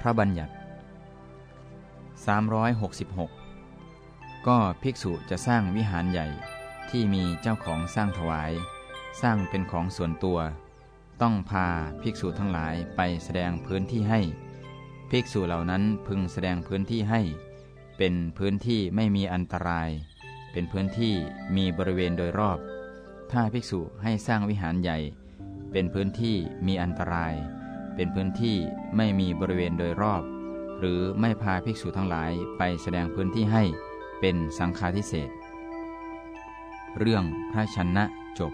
พระบัญญัติ 366 ก็ภิกษุจะสร้างวิหารใหญ่ที่มีเจ้าของสร้างถวาย สร้างเป็นของส่วนตัว ต้องพาภิกษุทั้งหลายไปแสดงพื้นที่ให้ ภิกษุเหล่านั้นพึงแสดงพื้นที่ให้ เป็นพื้นที่ไม่มีอันตราย เป็นพื้นที่มีบริเวณโดยรอบ ถ้าภิกษุให้สร้างวิหารใหญ่ เป็นพื้นที่มีอันตราย เป็นพื้นที่ไม่มีบริเวณโดยรอบ หรือไม่พาภิกษุทั้งหลายไปแสดงพื้นที่ให้เป็นสังฆาทิเศษเรื่องพระชนะจบ